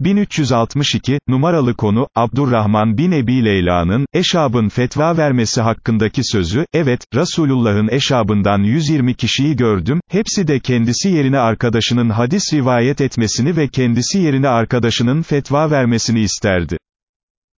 1362, numaralı konu, Abdurrahman bin Ebi Leyla'nın, Eşab'ın fetva vermesi hakkındaki sözü, evet, Resulullah'ın Eşab'ından 120 kişiyi gördüm, hepsi de kendisi yerine arkadaşının hadis rivayet etmesini ve kendisi yerine arkadaşının fetva vermesini isterdi.